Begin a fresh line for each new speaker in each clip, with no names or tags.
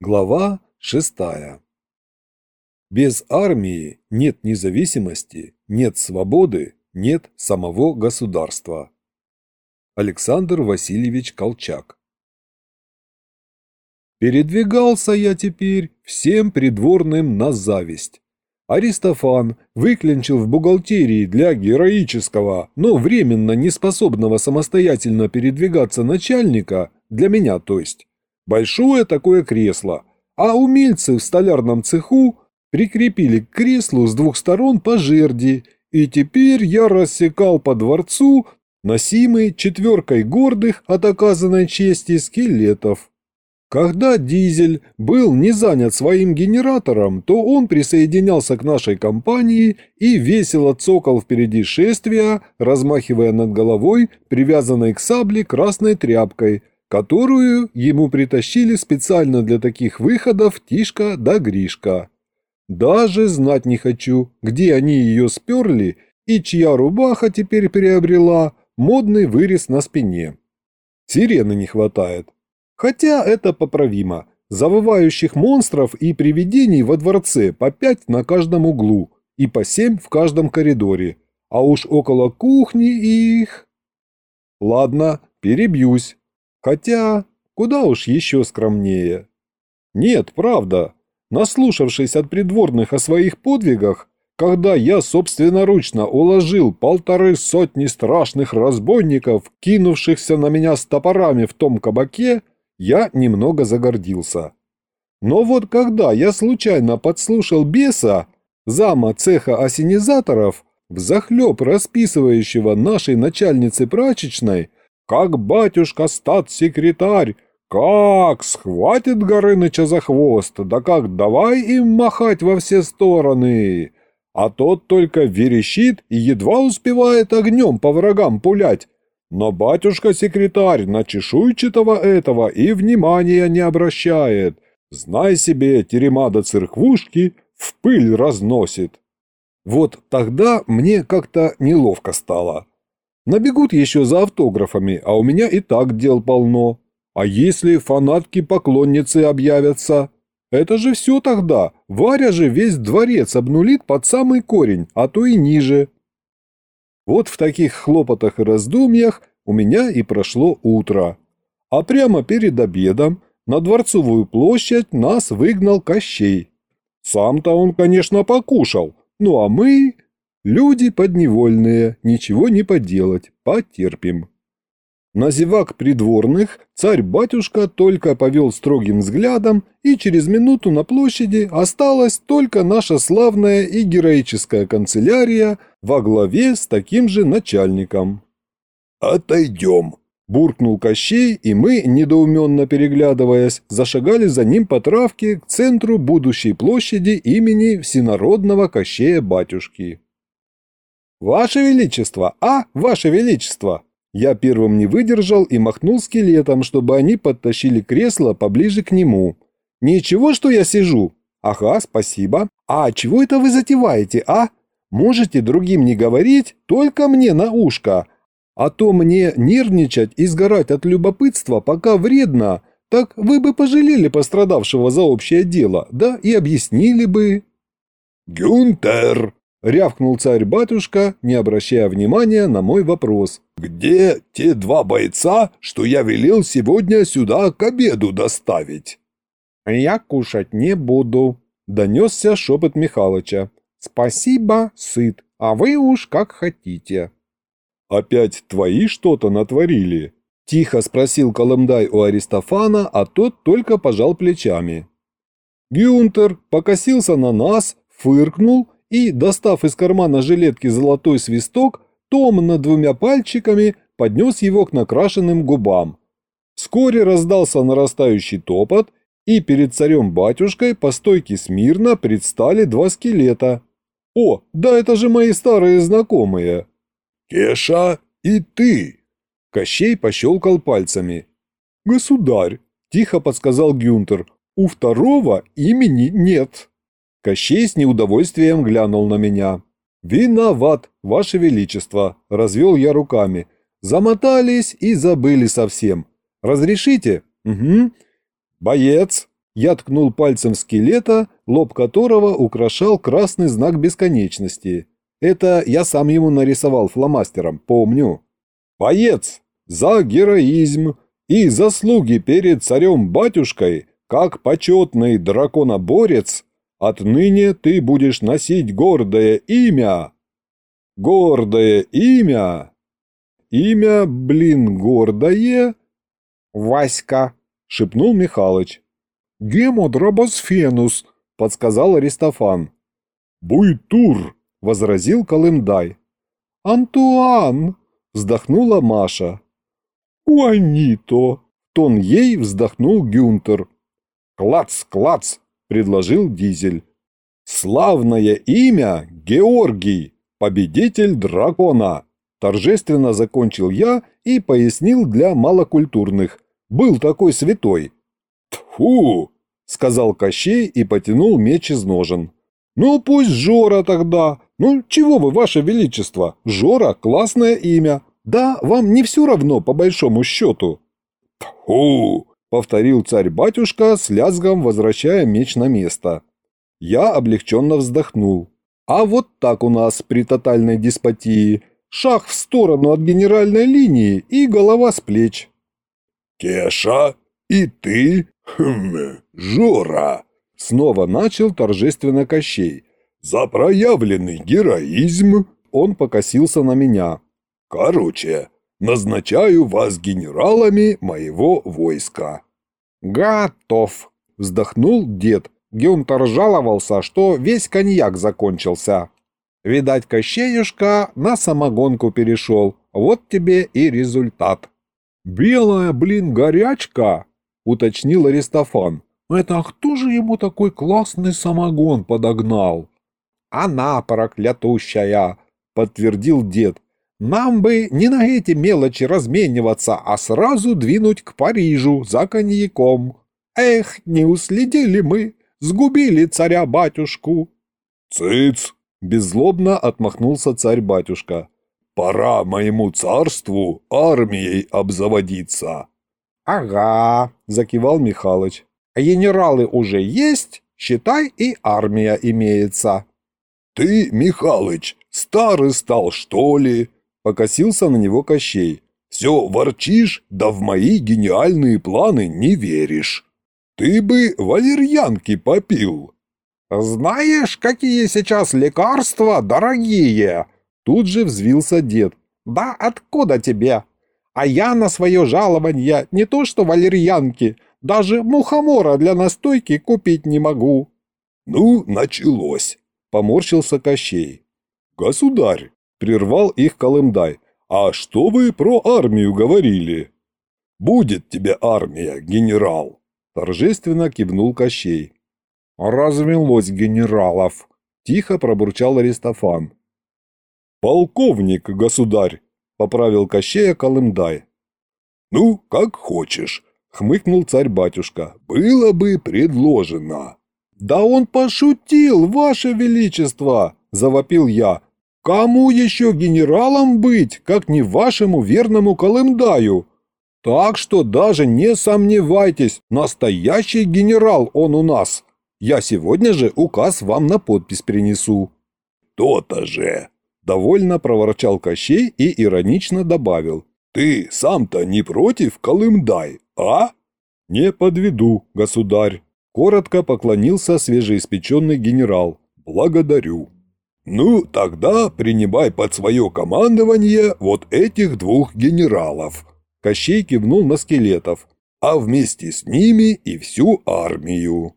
Глава шестая. Без армии нет независимости, нет свободы, нет самого государства. Александр Васильевич Колчак. Передвигался я теперь всем придворным на зависть. Аристофан выклинчил в бухгалтерии для героического, но временно неспособного самостоятельно передвигаться начальника, для меня то есть, большое такое кресло, а умельцы в столярном цеху прикрепили к креслу с двух сторон по жерди, и теперь я рассекал по дворцу носимый четверкой гордых от оказанной чести скелетов. Когда дизель был не занят своим генератором, то он присоединялся к нашей компании и весело цокал впереди шествия, размахивая над головой привязанной к сабле красной тряпкой – которую ему притащили специально для таких выходов Тишка да Гришка. Даже знать не хочу, где они ее сперли и чья рубаха теперь приобрела модный вырез на спине. Сирены не хватает. Хотя это поправимо. Завывающих монстров и привидений во дворце по пять на каждом углу и по семь в каждом коридоре. А уж около кухни их... Ладно, перебьюсь. Хотя, куда уж еще скромнее. Нет, правда, наслушавшись от придворных о своих подвигах, когда я собственноручно уложил полторы сотни страшных разбойников, кинувшихся на меня с топорами в том кабаке, я немного загордился. Но вот когда я случайно подслушал беса, зама цеха осенизаторов, взахлеб расписывающего нашей начальнице прачечной, как батюшка стат-секретарь, как схватит Горыныча за хвост, да как давай им махать во все стороны. А тот только верещит и едва успевает огнем по врагам пулять. Но батюшка-секретарь на чешуйчатого этого и внимания не обращает. Знай себе, терема до церквушки в пыль разносит. Вот тогда мне как-то неловко стало. Набегут еще за автографами, а у меня и так дел полно. А если фанатки-поклонницы объявятся? Это же все тогда. Варя же весь дворец обнулит под самый корень, а то и ниже. Вот в таких хлопотах и раздумьях у меня и прошло утро. А прямо перед обедом на Дворцовую площадь нас выгнал Кощей. Сам-то он, конечно, покушал, ну а мы... Люди подневольные, ничего не поделать, потерпим. На зевак придворных царь-батюшка только повел строгим взглядом, и через минуту на площади осталась только наша славная и героическая канцелярия во главе с таким же начальником.
«Отойдем!» – буркнул
Кощей, и мы, недоуменно переглядываясь, зашагали за ним по травке к центру будущей площади имени всенародного Кощея-батюшки. «Ваше Величество! А, Ваше Величество!» Я первым не выдержал и махнул скелетом, чтобы они подтащили кресло поближе к нему. «Ничего, что я сижу?» «Ага, спасибо. А чего это вы затеваете, а? Можете другим не говорить, только мне на ушко. А то мне нервничать и сгорать от любопытства пока вредно. Так вы бы пожалели пострадавшего за общее дело, да и объяснили бы».
«Гюнтер!» — рявкнул царь-батюшка, не обращая внимания на мой вопрос. «Где те два бойца, что я велел сегодня сюда к обеду доставить?»
«Я кушать не буду», — донесся шепот Михалыча. «Спасибо, сыт, а вы уж как хотите».
«Опять твои что-то натворили?»
— тихо спросил Колымдай у Аристофана, а тот только пожал плечами. Гюнтер покосился на нас, фыркнул и, достав из кармана жилетки золотой свисток, томно двумя пальчиками поднес его к накрашенным губам. Вскоре раздался нарастающий топот, и перед царем-батюшкой по стойке смирно предстали два скелета. «О, да это же мои старые знакомые!»
«Кеша и ты!»
Кощей пощелкал пальцами. «Государь!» – тихо подсказал Гюнтер. «У второго имени нет». Кощей с неудовольствием глянул на меня. «Виноват, Ваше Величество!» – развел я руками. «Замотались и забыли совсем. Разрешите?» «Угу». «Боец!» Я ткнул пальцем скелета, лоб которого украшал красный знак бесконечности. Это я сам ему нарисовал фломастером, помню. Боец! За героизм и заслуги перед царем-батюшкой, как почетный драконоборец, отныне ты будешь носить гордое имя. Гордое имя. Имя, блин, гордое. Васька, шепнул Михалыч. Гемодробосфенус, подсказал Аристофан. Буйтур, возразил Колымдай. Антуан, вздохнула Маша. «Уанито!» – тон ей вздохнул Гюнтер. «Клац, клац!» – предложил Дизель. «Славное имя Георгий, победитель дракона!» Торжественно закончил я и пояснил для малокультурных. Был такой святой. «Тьфу!» – сказал Кощей и потянул меч из ножен. «Ну, пусть Жора тогда. Ну, чего вы, ваше величество? Жора – классное имя. Да, вам не все равно, по большому счету». «Тьфу!» — повторил царь-батюшка с лязгом, возвращая меч на место. Я облегченно вздохнул. А вот так у нас при тотальной деспотии. Шаг в сторону от генеральной линии и голова с плеч.
«Кеша, и ты, хм, Жора!» Снова начал торжественно Кощей. «За проявленный героизм!» Он покосился на меня. Короче, назначаю вас генералами моего войска».
«Готов», — вздохнул дед. Гюнтер жаловался, что весь коньяк закончился. Видать, Кощеюшка на самогонку перешел. Вот тебе и результат. «Белая, блин, горячка», — уточнил Аристофан. «Это кто же ему такой классный самогон подогнал?» «Она проклятущая», — подтвердил дед. Нам бы не на эти мелочи размениваться, а сразу двинуть к Парижу за коньяком. Эх, не уследили мы, сгубили царя-батюшку.
Цыц! Беззлобно отмахнулся царь-батюшка. Пора моему царству армией обзаводиться.
Ага, закивал Михалыч. Генералы уже есть, считай, и армия имеется.
Ты, Михалыч, старый стал, что ли? Покосился на него Кощей. «Все ворчишь, да в мои гениальные планы не веришь. Ты бы валерьянки попил».
«Знаешь, какие сейчас лекарства дорогие?» Тут же взвился дед. «Да откуда тебе? А я на свое жалование не то что валерьянки, даже мухомора для настойки купить не могу».
«Ну, началось», — поморщился Кощей. «Государь, Прервал их Колымдай. «А что вы про армию говорили?» «Будет тебе армия, генерал!» Торжественно кивнул Кощей.
«Развелось генералов!» Тихо пробурчал Аристофан.
«Полковник, государь!» Поправил Кощея Колымдай. «Ну, как хочешь», — хмыкнул царь-батюшка. «Было бы предложено».
«Да он пошутил, ваше величество!» – завопил я. Кому еще генералом быть, как не вашему верному Колымдаю? Так что даже не сомневайтесь, настоящий генерал он у нас. Я сегодня же указ вам на подпись принесу».
«То-то же!»
– довольно проворчал Кощей и иронично добавил.
«Ты сам-то не против Колымдай, а?»
«Не подведу, государь», – коротко поклонился свежеиспеченный генерал.
«Благодарю». «Ну, тогда принимай под свое командование вот этих двух генералов».
Кощей кивнул на скелетов.
«А вместе с ними и всю армию».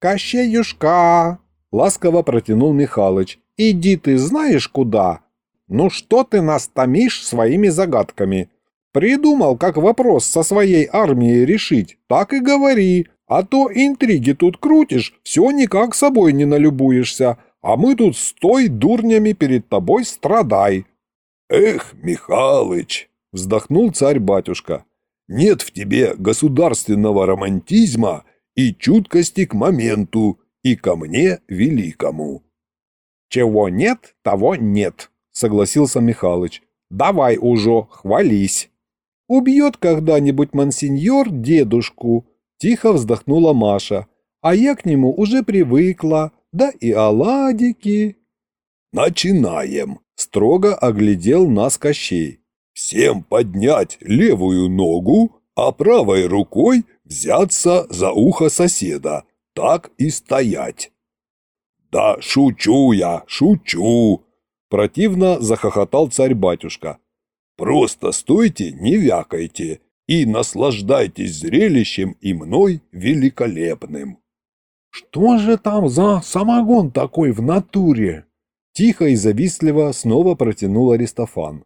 «Кощеюшка!» — ласково протянул Михалыч. «Иди ты знаешь куда? Ну что ты нас томишь своими загадками? Придумал, как вопрос со своей армией решить, так и говори, а то интриги тут крутишь, все никак собой не налюбуешься, а мы тут стой дурнями перед тобой страдай».
«Эх, Михалыч!» — вздохнул царь-батюшка. «Нет в тебе государственного романтизма и чуткости к моменту, и ко мне великому».
«Чего нет, того нет», — согласился Михалыч. «Давай уже, хвались». «Убьет когда-нибудь мансиньор дедушку», — тихо вздохнула Маша. а я к нему уже привыкла, да и оладики».
«Начинаем», —
строго оглядел нас Кощей.
«Всем поднять левую ногу, а правой рукой взяться за ухо соседа, так и стоять». «Да шучу я, шучу!» Противно захохотал царь-батюшка. «Просто стойте, не вякайте и наслаждайтесь зрелищем и мной великолепным».
«Что же там за самогон такой в натуре?» Тихо и завистливо снова протянул Аристофан.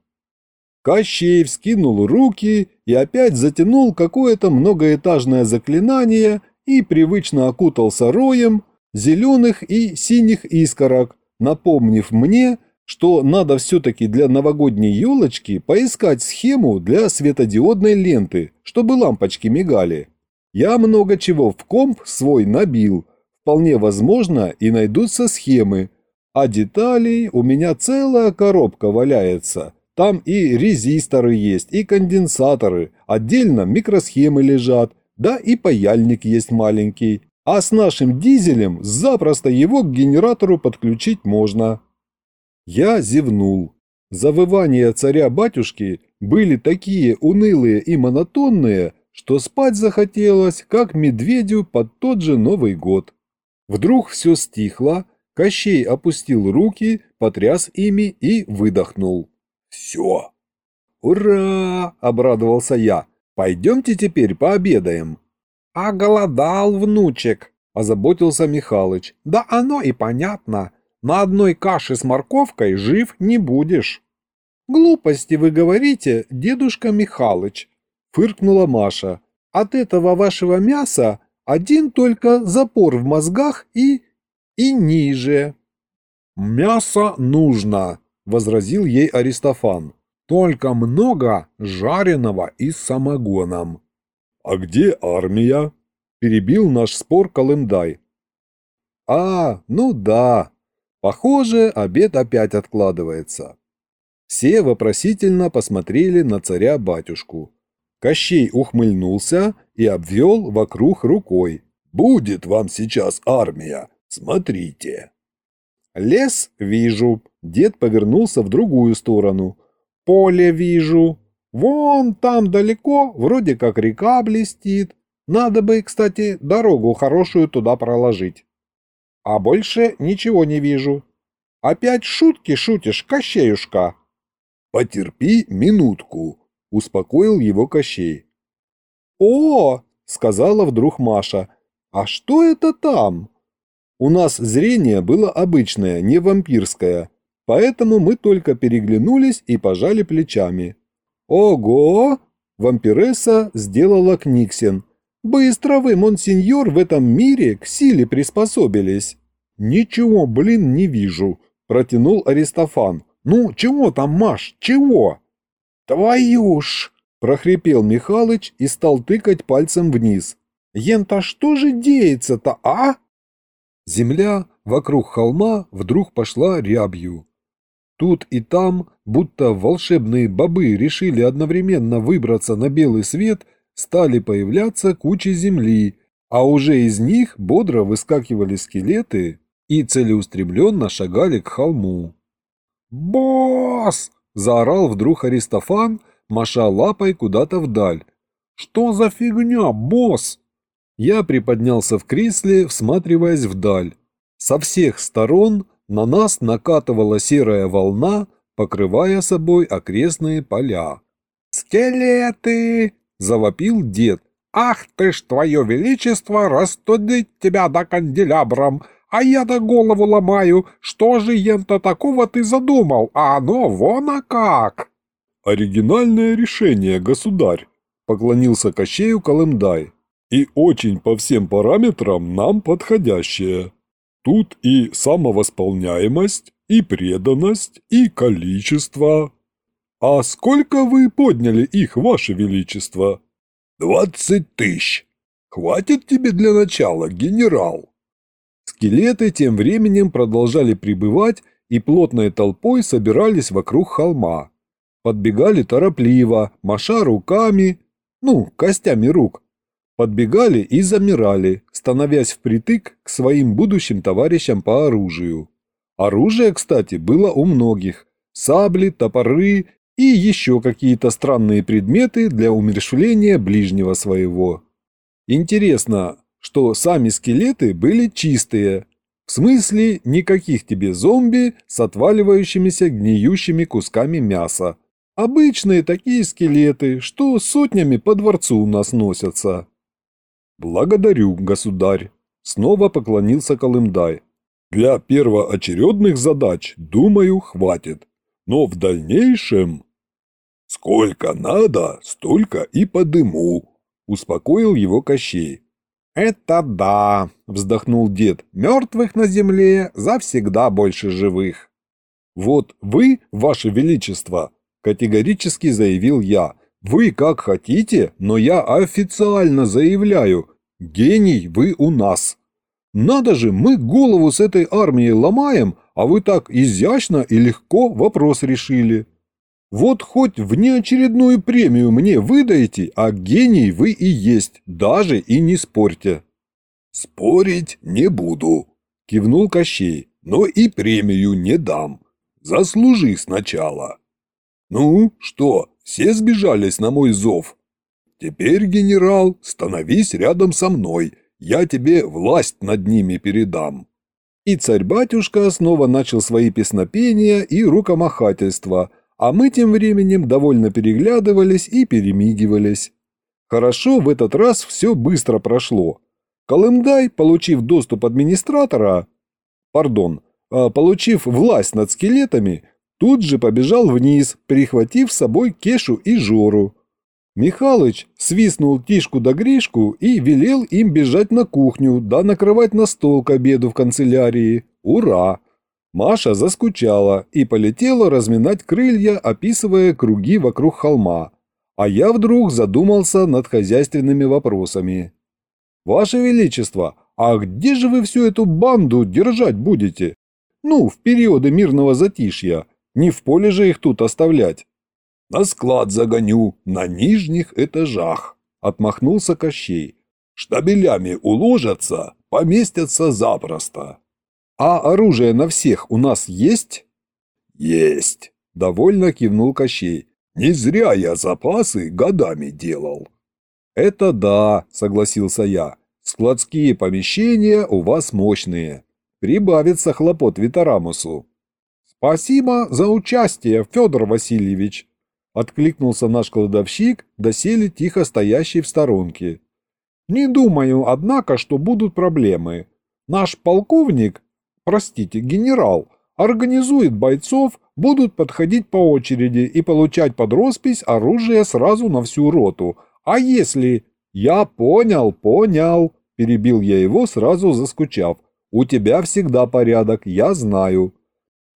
Кощей вскинул руки и опять затянул какое-то многоэтажное заклинание и привычно окутался роем зеленых и синих искорок, напомнив мне, что надо все-таки для новогодней елочки поискать схему для светодиодной ленты, чтобы лампочки мигали. Я много чего в комп свой набил, вполне возможно и найдутся схемы, а деталей у меня целая коробка валяется. Там и резисторы есть, и конденсаторы, отдельно микросхемы лежат, да и паяльник есть маленький. А с нашим дизелем запросто его к генератору подключить можно. Я зевнул. Завывания царя-батюшки были такие унылые и монотонные, что спать захотелось, как медведю под тот же Новый год. Вдруг все стихло, Кощей опустил руки, потряс ими и выдохнул. «Все!» «Ура!» – обрадовался я. «Пойдемте теперь пообедаем».
«А голодал, внучек!» – озаботился Михалыч. «Да оно и понятно. На одной каше с морковкой жив не будешь». «Глупости вы говорите, дедушка Михалыч», — фыркнула Маша. «От этого вашего мяса один только запор в мозгах и... и ниже».
«Мясо нужно», — возразил ей Аристофан. «Только много жареного и с самогоном». «А где армия?» — перебил наш спор Колымдай. «А, ну да», Похоже, обед опять откладывается. Все вопросительно посмотрели на царя-батюшку. Кощей ухмыльнулся и обвел вокруг рукой. «Будет вам сейчас армия, смотрите!» «Лес вижу», — дед повернулся в другую сторону. «Поле вижу. Вон там далеко, вроде как река блестит. Надо бы, кстати, дорогу хорошую туда проложить». А больше ничего не вижу. Опять шутки шутишь, Кощеюшка?» «Потерпи минутку», — успокоил его Кощей. «О!» — сказала вдруг Маша. «А что это там?» У нас зрение было обычное, не вампирское, поэтому мы только переглянулись и пожали плечами. «Ого!» — вампиресса сделала книгсен. Быстро вы, монсеньор, в этом мире к силе приспособились. Ничего, блин, не вижу, протянул Аристофан. Ну, чего там, Маш, чего? Твою ж, прохрипел Михалыч и стал тыкать пальцем вниз. Ента что же деется-то, а? Земля вокруг холма вдруг пошла рябью. Тут и там, будто волшебные бобы решили одновременно выбраться на белый свет – стали появляться кучи земли, а уже из них бодро выскакивали скелеты и целеустремленно шагали к холму. «Босс!» – заорал вдруг Аристофан, маша лапой куда-то вдаль. «Что за фигня, босс?» Я приподнялся в кресле, всматриваясь вдаль. Со всех сторон на нас накатывала серая волна, покрывая собой окрестные поля. «Скелеты!» — завопил дед. «Ах ты ж, твое величество, растудить тебя до канделябром! А я-то голову ломаю, что же ем-то такого ты задумал, а оно вон а как!» «Оригинальное решение, государь!» — поклонился Кощею Колымдай. «И очень по всем параметрам нам подходящее. Тут и самовосполняемость, и преданность, и количество, «А сколько вы подняли их, ваше величество?» «Двадцать тысяч. Хватит тебе для начала, генерал?» Скелеты тем временем продолжали прибывать и плотной толпой собирались вокруг холма. Подбегали торопливо, маша руками, ну, костями рук. подбегали и замирали, становясь впритык к своим будущим товарищам по оружию. Оружие, кстати, было у многих – сабли, топоры и еще какие-то странные предметы для умерщвления ближнего своего. Интересно, что сами скелеты были чистые, в смысле никаких тебе зомби с отваливающимися гниющими кусками мяса. Обычные такие скелеты, что сотнями по дворцу у нас носятся. «Благодарю, государь», — снова поклонился Колымдай. «Для первоочередных задач, думаю, хватит. Но в дальнейшем...»
«Сколько надо, столько и подыму», — успокоил его Кощей.
«Это да», — вздохнул дед, — «мертвых на земле завсегда больше живых».
«Вот вы, ваше величество», — категорически заявил я, — вы как хотите, но я официально заявляю, гений вы у нас. Надо же, мы голову с этой армией ломаем, а вы так изящно и легко вопрос решили. Вот хоть внеочередную премию мне выдаете, а гений вы и есть, даже и не спорьте.
Спорить не буду, кивнул Кощей, но и премию не дам. Заслужи сначала. Ну, что, все сбежались на мой зов. Теперь, генерал, становись рядом со мной, я тебе власть над ними передам».
И царь-батюшка снова начал свои песнопения и рукомахательства, а мы тем временем довольно переглядывались и перемигивались. Хорошо, в этот раз все быстро прошло. Колымдай, получив доступ администратора, пардон, а, получив власть над скелетами, Тут же побежал вниз, прихватив с собой Кешу и Жору. Михалыч свистнул Тишку да Гришку и велел им бежать на кухню, да накрывать на стол к обеду в канцелярии. Ура! Маша заскучала и полетела разминать крылья, описывая круги вокруг холма. А я вдруг задумался над хозяйственными вопросами. «Ваше Величество, а где же вы всю эту банду держать будете? Ну, в периоды мирного затишья, не в поле же их тут оставлять.
На склад загоню, на нижних этажах, отмахнулся Кощей. Штабелями уложатся, поместятся запросто.
А оружие на всех у нас есть?
Есть, довольно кивнул Кощей. Не зря я запасы годами делал.
Это да, согласился я. Складские помещения у вас мощные. Прибавится хлопот Витарамусу. «Спасибо за участие, Федор Васильевич!» Откликнулся наш кладовщик, доселе тихо стоящий в сторонке. «Не думаю, однако, что будут проблемы. Наш полковник, простите, генерал, организует бойцов, будут подходить по очереди и получать под роспись оружие сразу на всю роту. А если...» «Я понял, понял», – перебил я его, сразу заскучав. «У тебя всегда порядок, я знаю.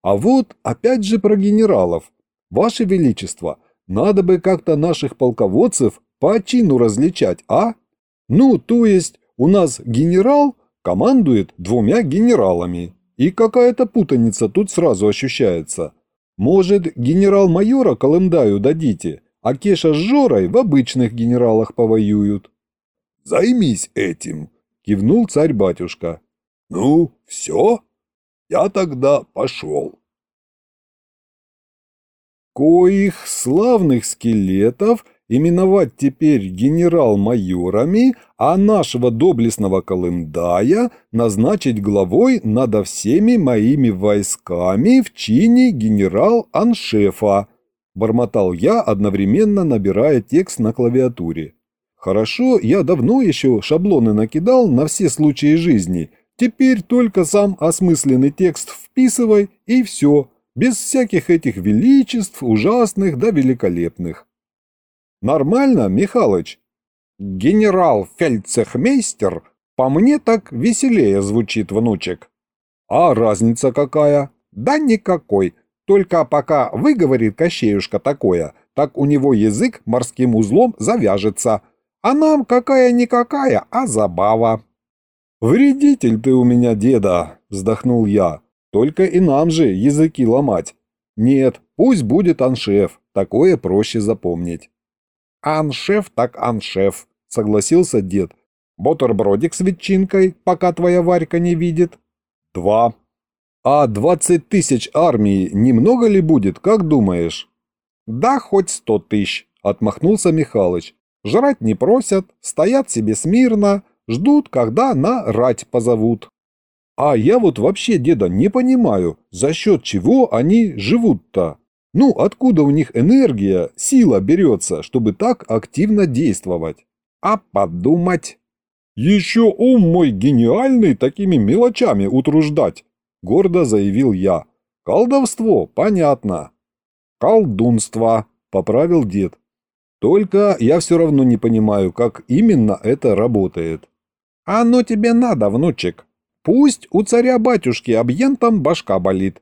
А вот опять же про генералов. Ваше Величество, надо бы как-то наших полководцев по чину различать, а? Ну, то есть у нас генерал командует двумя генералами. И какая-то путаница тут сразу ощущается. Может, генерал-майора Колымдаю дадите, а Кеша с Жорой в обычных генералах повоюют.
«Займись этим», – кивнул царь-батюшка. «Ну, все?» Я тогда пошел.
Коих славных скелетов именовать теперь генерал-майорами, а нашего доблестного Колымдая назначить главой над всеми моими войсками в чине генерал-аншефа, бормотал я, одновременно набирая текст на клавиатуре. Хорошо, я давно еще шаблоны накидал на все случаи жизни – Теперь только сам осмысленный текст вписывай, и все, без всяких этих величеств, ужасных да великолепных. Нормально, Михалыч? Генерал-фельдцехмейстер, по мне так веселее звучит, внучек. А разница какая? Да никакой. Только пока выговорит Кощеюшка такое, так у него язык морским узлом завяжется. А нам какая-никакая, а забава. «Вредитель ты у меня, деда!» – вздохнул я. «Только и нам же языки ломать. Нет, пусть будет аншеф, такое проще запомнить». «Аншеф так аншеф», –
согласился дед. «Бутербродик с ветчинкой, пока твоя Варька не видит?»
«Два». «А двадцать тысяч армии немного ли будет, как думаешь?»
«Да хоть сто тысяч», — отмахнулся Михалыч. «Жрать не просят, стоят себе смирно, ждут, когда на рать позовут».
«А я вот вообще, деда, не понимаю, за счет чего они живут-то? Ну, откуда у них энергия, сила берется, чтобы так активно действовать?»
«А подумать?»
«Еще ум мой гениальный такими мелочами утруждать», — гордо заявил я. «Колдовство, понятно».
«Колдунство», — поправил дед.
«Только я все равно не понимаю, как именно это работает».
«Оно тебе надо, внучек. Пусть у царя-батюшки объентом башка болит.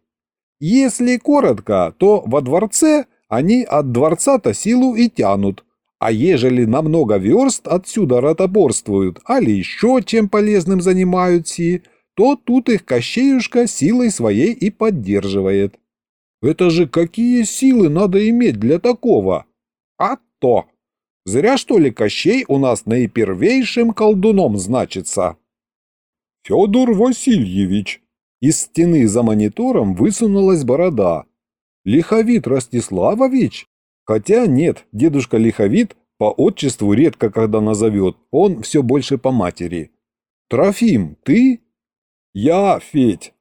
Если коротко, то во дворце они от дворца-то силу и тянут, а ежели на много верст отсюда ротоборствуют, али еще чем полезным занимаются, то тут их Кощеюшка силой своей и поддерживает.
Это же какие силы надо иметь для такого?
А то! Зря что ли Кощей у нас наипервейшим колдуном значится.
Федор Васильевич. Из стены за монитором высунулась борода. Лиховит Ростиславович? Хотя нет, дедушка Лиховит по отчеству редко когда назовет, он все больше по матери. Трофим, ты? Я, Федь.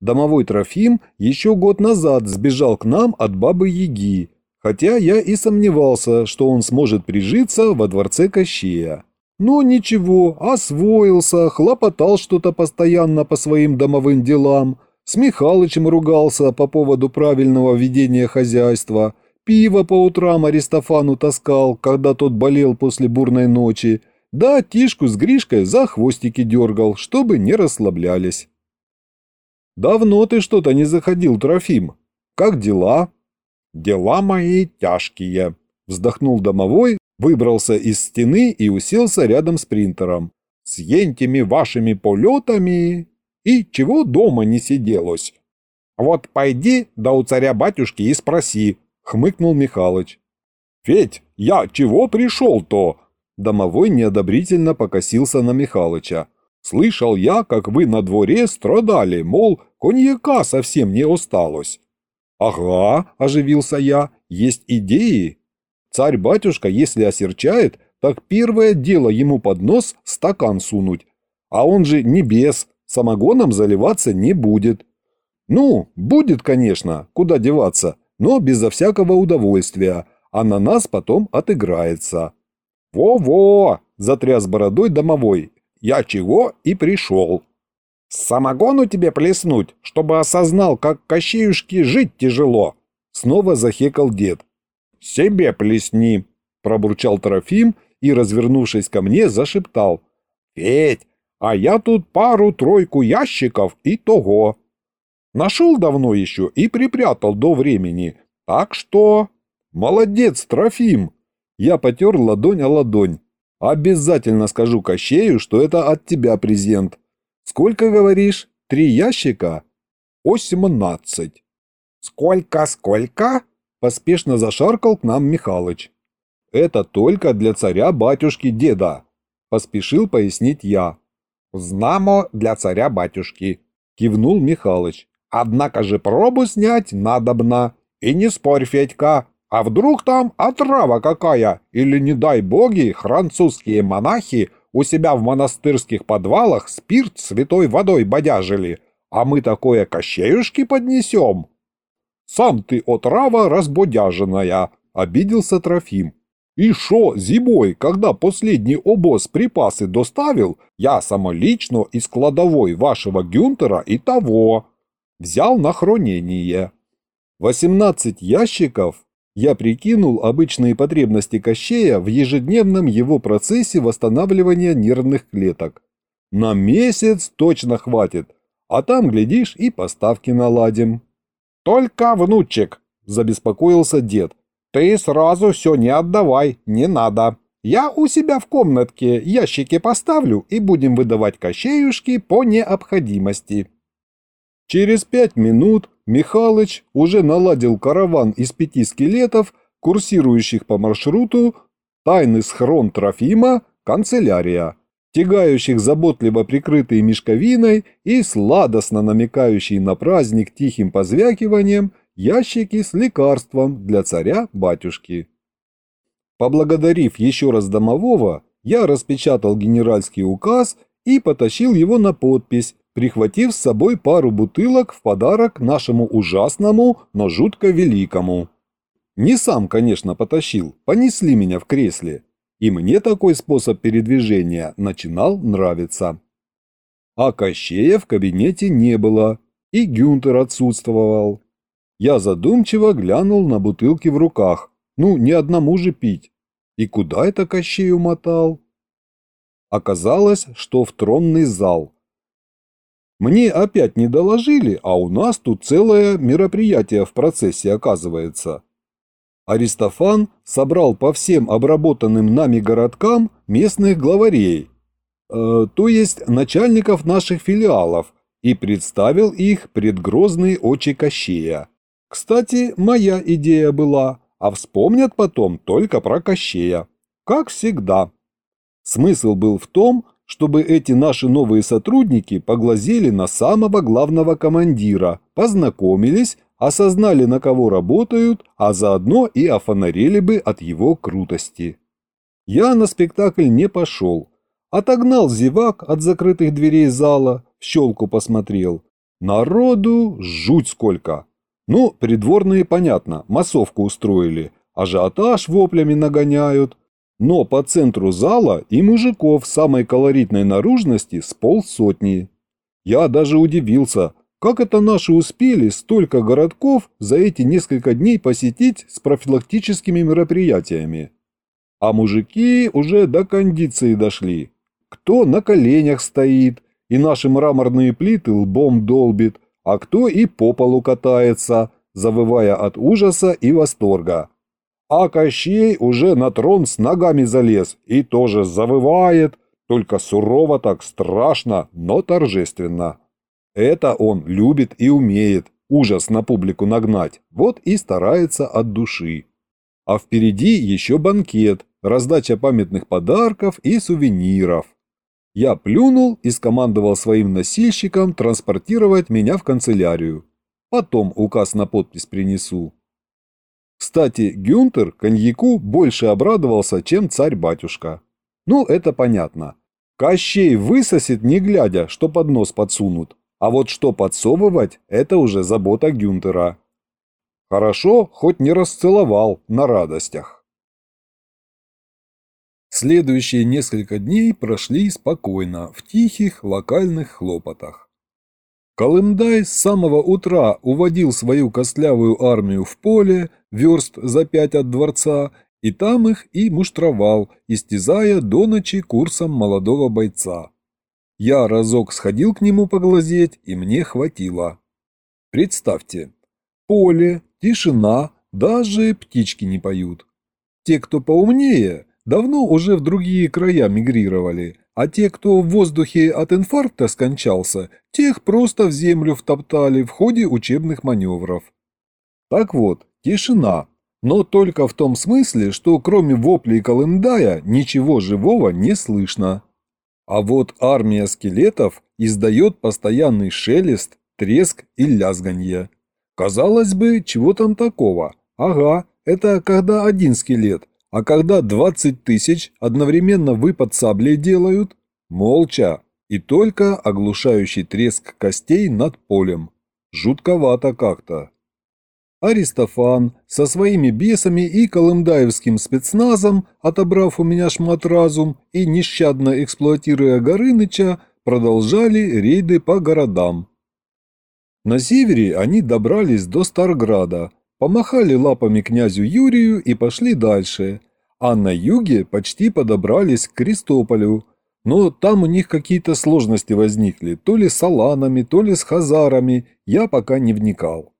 Домовой Трофим еще год назад сбежал к нам от бабы Яги, хотя я и сомневался, что он сможет прижиться во дворце Кощея. Но ничего, освоился, хлопотал что-то постоянно по своим домовым делам, с Михалычем ругался по поводу правильного ведения хозяйства, пиво по утрам Аристофану таскал, когда тот болел после бурной ночи, да Тишку с Гришкой за хвостики дергал, чтобы не расслаблялись. «Давно ты что-то не заходил, Трофим. Как дела?»
«Дела мои тяжкие», — вздохнул домовой, выбрался из стены и уселся рядом с принтером. «С ентими вашими полетами и чего дома не сиделось?» «Вот пойди, да у царя-батюшки и спроси», — хмыкнул Михалыч.
«Федь, я чего пришел-то?» Домовой неодобрительно покосился на Михалыча. Слышал я, как вы на дворе страдали, мол, коньяка совсем не осталось. Ага, оживился я, есть идеи. Царь-батюшка, если осерчает, так первое дело ему под нос стакан сунуть. А он же небес, самогоном заливаться не будет. Ну, будет, конечно, куда деваться, но безо всякого удовольствия, а на нас потом отыграется. «Во-во!» – затряс бородой домовой я чего и пришел. Самогону тебе плеснуть, чтобы осознал, как Кощеюшке жить тяжело. Снова захекал дед. Себе плесни, пробурчал Трофим и, развернувшись ко мне, зашептал. Федь, а я тут пару-тройку ящиков и того. Нашел давно еще и припрятал до времени. Так что... Молодец, Трофим! Я потер ладонь о ладонь. Обязательно скажу Кощею, что это от тебя презент. Сколько, говоришь? Три ящика? Осемнадцать. Сколько, сколько? Поспешно зашаркал к нам Михалыч. Это только для царя-батюшки деда. Поспешил пояснить я. Знамо для царя-батюшки. Кивнул Михалыч. Однако же пробу снять надобно. И не спорь, Федька, а вдруг там отрава какая? Или, не дай боги, французские монахи у себя в монастырских подвалах спирт святой водой бодяжили, а мы такое кощеюшки поднесем? Сам ты отрава разбодяженная, обиделся Трофим. И шо, зимой, когда последний обоз припасы доставил, я самолично из кладовой вашего Гюнтера и того взял на хранение. Восемнадцать ящиков я прикинул обычные потребности Кощея в ежедневном его процессе восстанавливания нервных клеток. На месяц точно хватит, а там, глядишь, и поставки наладим. «Только, внучек», – забеспокоился дед, – «ты сразу все не отдавай, не надо. Я у себя в комнатке ящики поставлю и будем выдавать кощеюшки по необходимости». Через пять минут Михалыч уже наладил караван из пяти скелетов, курсирующих по маршруту тайный схрон Трофима, канцелярия, тягающих заботливо прикрытые мешковиной и сладостно намекающие на праздник тихим позвякиванием ящики с лекарством для царя-батюшки. Поблагодарив еще раз домового, я распечатал генеральский указ и потащил его на подпись, прихватив с собой пару бутылок в подарок нашему ужасному, но жутко великому. Не сам, конечно, потащил, понесли меня в кресле. И мне такой способ передвижения начинал нравиться. А Кощея в кабинете не было, и Гюнтер отсутствовал. Я задумчиво глянул на бутылки в руках. Ну, не одному же пить. И куда это Кощей умотал? Оказалось, что в тронный зал. Мне опять не доложили, а у нас тут целое мероприятие в процессе оказывается. Аристофан собрал по всем обработанным нами городкам местных главарей, э, то есть начальников наших филиалов, и представил их пред грозные очи Кощея. Кстати, моя идея была, а вспомнят потом только про Кощея. Как всегда. Смысл был в том, чтобы эти наши новые сотрудники поглазели на самого главного командира, познакомились, осознали, на кого работают, а заодно и офонарели бы от его крутости. Я на спектакль не пошел. Отогнал зевак от закрытых дверей зала, в щелку посмотрел. Народу жуть сколько. Ну, придворные, понятно, массовку устроили, ажиотаж воплями нагоняют. Но по центру зала и мужиков самой колоритной наружности с полсотни. Я даже удивился, как это наши успели столько городков за эти несколько дней посетить с профилактическими мероприятиями. А мужики уже до кондиции дошли. Кто на коленях стоит и наши мраморные плиты лбом долбит, а кто и по полу катается, завывая от ужаса и восторга. А Кощей уже на трон с ногами залез и тоже завывает, только сурово так страшно, но торжественно. Это он любит и умеет ужас на публику нагнать, вот и старается от души. А впереди еще банкет, раздача памятных подарков и сувениров. Я плюнул и скомандовал своим носильщикам транспортировать меня в канцелярию. Потом указ на подпись принесу. Кстати, Гюнтер коньяку больше обрадовался, чем царь-батюшка. Ну, это понятно. Кощей высосет, не глядя, что под нос подсунут. А вот что подсовывать, это уже забота Гюнтера. Хорошо, хоть не расцеловал на радостях. Следующие несколько дней прошли спокойно, в тихих локальных хлопотах. Колымдай с самого утра уводил свою костлявую армию в поле, верст за пять от дворца, и там их и муштровал, истязая до ночи курсом молодого бойца. Я разок сходил к нему поглазеть, и мне хватило. Представьте, поле, тишина, даже птички не поют. Те, кто поумнее, давно уже в другие края мигрировали, а те, кто в воздухе от инфаркта скончался, тех просто в землю втоптали в ходе учебных маневров. Так вот, тишина, но только в том смысле, что кроме воплей Колымдая ничего живого не слышно. А вот армия скелетов издает постоянный шелест, треск и лязганье. Казалось бы, чего там такого? Ага, это когда один скелет, а когда двадцать тысяч одновременно выпад саблей делают, молча, и только оглушающий треск костей над полем. Жутковато как-то. Аристофан со своими бесами и колымдаевским спецназом, отобрав у меня шмат разум и нещадно эксплуатируя Горыныча, продолжали рейды по городам. На севере они добрались до Старграда, помахали лапами князю Юрию и пошли дальше, а на юге почти подобрались к Крестополю, но там у них какие-то сложности возникли, то ли с аланами, то ли с хазарами, я пока не вникал.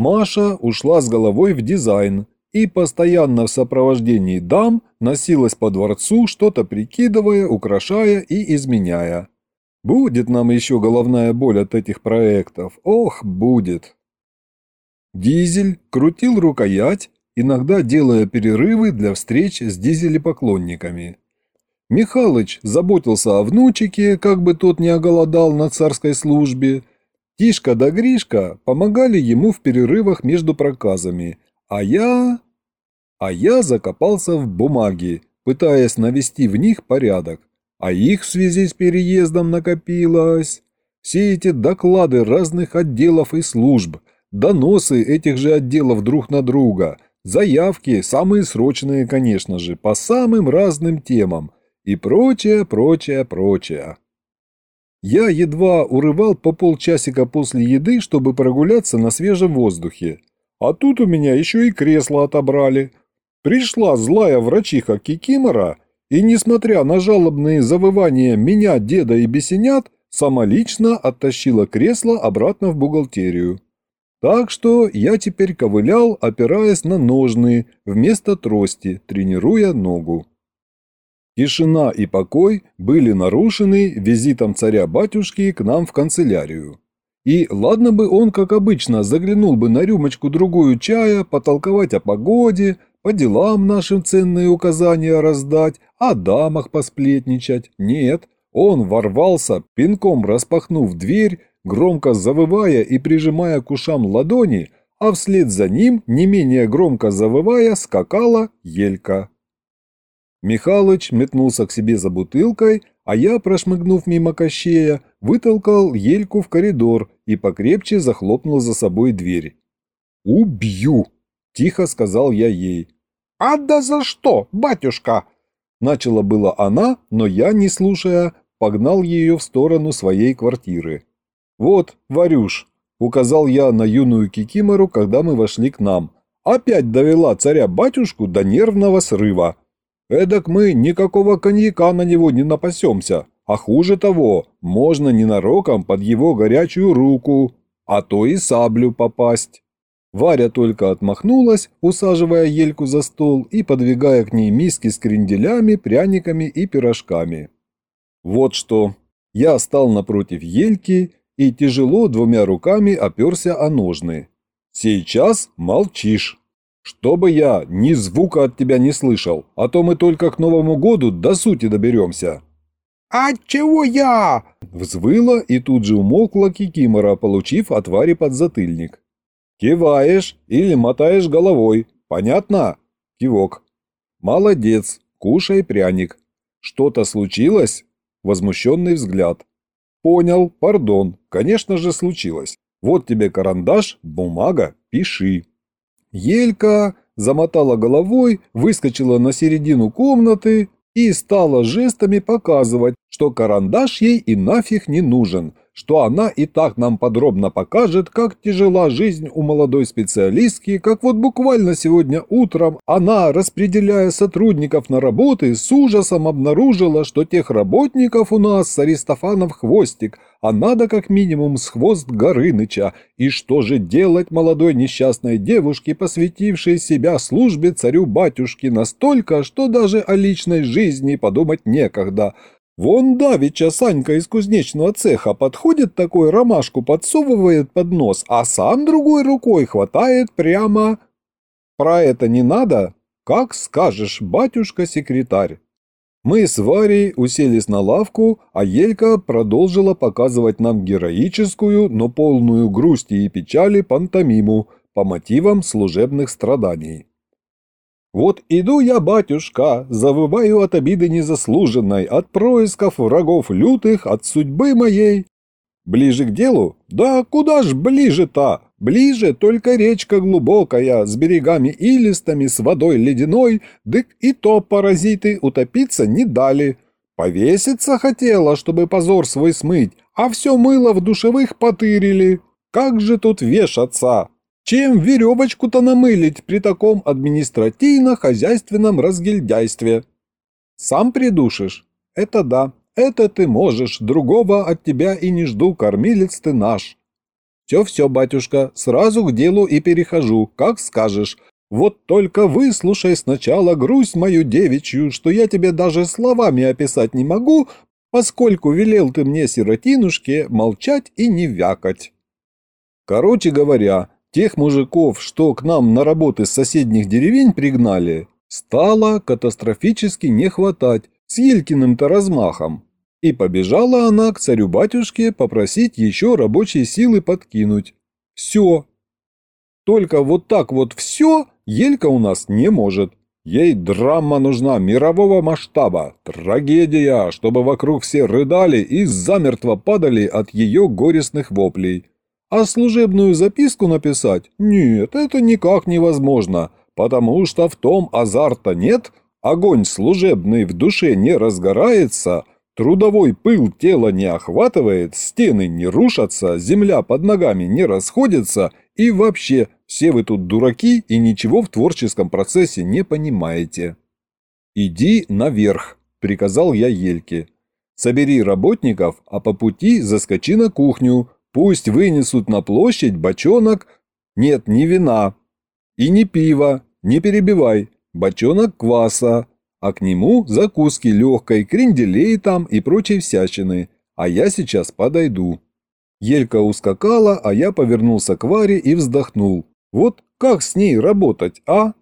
Маша ушла с головой в дизайн и постоянно в сопровождении дам носилась по дворцу, что-то прикидывая, украшая и изменяя. Будет нам еще головная боль от этих проектов, ох, будет. Дизель крутил рукоять, иногда делая перерывы для встреч с дизелепоклонниками. Михалыч заботился о внучике, как бы тот не оголодал на царской службе. Тишка да Гришка помогали ему в перерывах между проказами, а я... А я закопался в бумаги, пытаясь навести в них порядок. А их в связи с переездом накопилось. Все эти доклады разных отделов и служб, доносы этих же отделов друг на друга, заявки, самые срочные, конечно же, по самым разным темам и прочее, прочее, прочее. Я едва урывал по полчасика после еды, чтобы прогуляться на свежем воздухе. А тут у меня еще и кресло отобрали. Пришла злая врачиха Кикимора, и, несмотря на жалобные завывания меня, деда и бесенят, самолично оттащила кресло обратно в бухгалтерию. Так что я теперь ковылял, опираясь на ножны вместо трости, тренируя ногу. Тишина и покой были нарушены визитом царя-батюшки к нам в канцелярию. И ладно бы он, как обычно, заглянул бы на рюмочку-другую чая, потолковать о погоде, по делам нашим ценные указания раздать, о дамах посплетничать. Нет, он ворвался, пинком распахнув дверь, громко завывая и прижимая к ушам ладони, а вслед за ним, не менее громко завывая, скакала Елька. Михалыч метнулся к себе за бутылкой, а я, прошмыгнув мимо Кощея, вытолкал Ельку в коридор и покрепче захлопнул за собой дверь. «Убью!» – тихо сказал я ей.
«А да за что, батюшка?»
Начала была она, но я, не слушая, погнал ее в сторону своей квартиры. «Вот, Варюш», — указал я на юную Кикимору, когда мы вошли к нам, «опять довела царя-батюшку до нервного срыва. Эдак мы никакого коньяка на него не напасемся, а хуже того, можно ненароком под его горячую руку, а то и саблю попасть». Варя только отмахнулась, усаживая Ельку за стол и подвигая к ней миски с кренделями, пряниками и пирожками. Вот что. Я стал напротив Ельки и тяжело двумя руками оперся о ножны. Сейчас молчишь. Чтобы я ни звука от тебя не слышал, а то мы только к Новому году до сути доберемся.
«А чего я?»
Взвыла и тут же умолкла Кикимора, получив от Вари подзатыльник. Киваешь или мотаешь головой. Понятно? Кивок. Молодец. Кушай пряник. Что-то случилось? Возмущенный взгляд. Понял, пардон. Конечно же случилось. Вот тебе карандаш, бумага, пиши. Елька замотала головой, выскочила на середину комнаты и стала жестами показывать, что карандаш ей и нафиг не нужен, что она и так нам подробно покажет, как тяжела жизнь у молодой специалистки, как вот буквально сегодня утром она, распределяя сотрудников на работы, с ужасом обнаружила, что тех работников у нас с Аристофанов хвостик, а надо как минимум с хвост Горыныча. И что же делать молодой несчастной девушке, посвятившей себя службе царю-батюшке настолько, что даже о личной жизни подумать некогда – Вон давеча Санька из кузнечного цеха подходит такой ромашку подсовывает под нос, а сам другой рукой хватает прямо... Про это не надо? Как скажешь, батюшка-секретарь. Мы с Варей уселись на лавку, а Елька продолжила показывать нам героическую, но полную грусти и печали пантомиму по мотивам служебных страданий. Вот иду я, батюшка, завываю от обиды незаслуженной, от происков врагов лютых, от судьбы моей. Ближе к делу? Да куда ж ближе-то? Ближе только речка глубокая, с берегами илистыми, с водой ледяной, дык и то паразиты утопиться не дали. Повеситься хотела, чтобы позор свой смыть, а все мыло в душевых потырили. Как же тут вешаться? Чем веревочку-то намылить при таком административно-хозяйственном разгильдяйстве? Сам придушишь? Это да, это ты можешь, другого от тебя и не жду, кормилец ты наш. Все-все, батюшка, сразу к делу и перехожу, как скажешь. Вот только выслушай сначала грусть мою девичью, что я тебе даже словами описать не могу, поскольку велел ты мне, сиротинушке, молчать и не вякать. Короче говоря, тех мужиков, что к нам на работы с соседних деревень пригнали, стало катастрофически не хватать с Елькиным-то размахом. И побежала она к царю-батюшке попросить еще рабочей силы подкинуть. Все. Только вот так вот все Елька у нас не может. Ей драма нужна мирового масштаба, трагедия, чтобы вокруг все рыдали и замертво падали от ее горестных воплей. А служебную записку написать? Нет, это никак невозможно, потому что в том азарта нет, огонь служебный в душе не разгорается, трудовой пыл тела не охватывает, стены не рушатся, земля под ногами не расходится и вообще все вы тут дураки и ничего в творческом процессе не понимаете. «Иди наверх», – приказал я Ельке. «Собери работников, а по пути заскочи на кухню, Пусть вынесут на площадь бочонок, нет, не вина, и не пива, не перебивай, бочонок кваса, а к нему закуски легкой, кренделей там и прочей всячины, а я сейчас подойду». Елька ускакала, а я повернулся к Варе и вздохнул. «Вот как с ней работать, а?»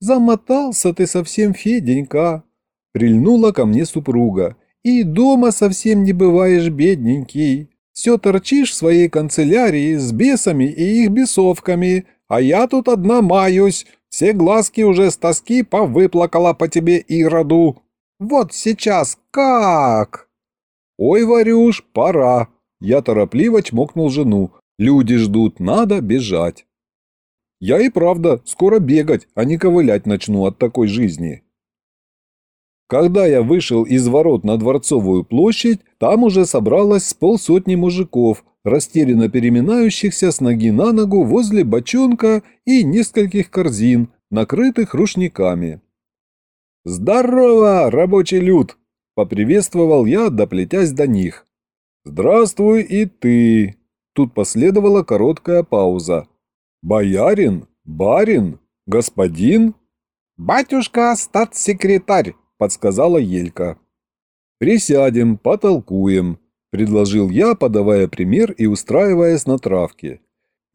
«Замотался ты совсем, Феденька!» Прильнула ко мне супруга. «И дома совсем не бываешь, бедненький. Все торчишь в своей канцелярии с бесами и их бесовками, а я тут одна маюсь, все глазки уже с тоски повыплакала по тебе Ироду. Вот сейчас как? Ой, Варюш, пора. Я торопливо чмокнул жену. Люди ждут, надо бежать. Я и правда скоро бегать, а не ковылять начну от такой жизни. Когда я вышел из ворот на Дворцовую площадь, там уже собралось с полсотни мужиков, растерянно переминающихся с ноги на ногу возле бочонка и нескольких корзин, накрытых рушниками. «Здорово, рабочий люд!» – поприветствовал я, доплетясь до них. «Здравствуй и ты!» Тут последовала короткая пауза. «Боярин? Барин? Господин?»
«Батюшка статс-секретарь!» – подсказала Елька.
«Присядем, потолкуем», – предложил я, подавая пример и устраиваясь на травке.